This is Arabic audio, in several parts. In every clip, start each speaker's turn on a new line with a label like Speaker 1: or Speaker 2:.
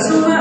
Speaker 1: That's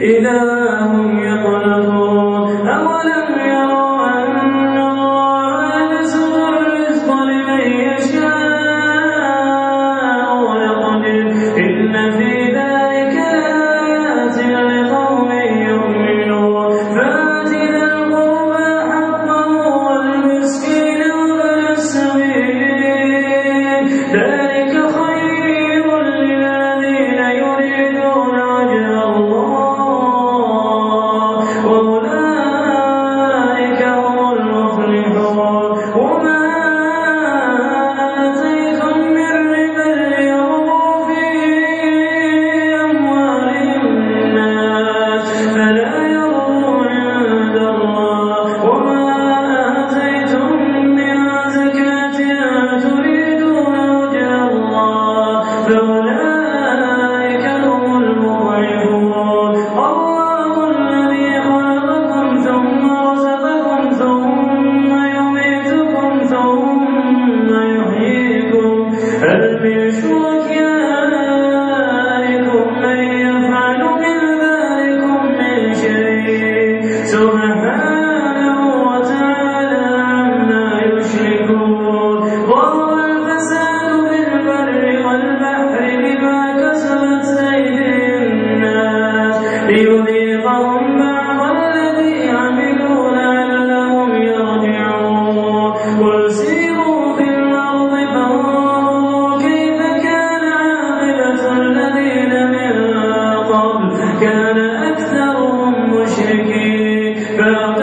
Speaker 1: إذا 그런